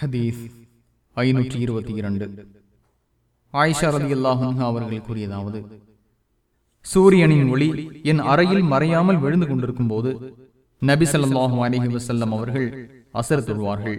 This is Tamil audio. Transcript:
ஹதீஸ் ஐநூற்றி இருபத்தி இரண்டு. ஆயிஷா ரதி அல்லாஹும் அவர்கள் கூறியதாவது சூரியனின் ஒளி என் அறையில் மறையாமல் விழுந்து கொண்டிருக்கும் போது நபி ஸல்லல்லாஹு அலைஹி வசல்லம் அவர்கள் அசர் தொழுவார்கள்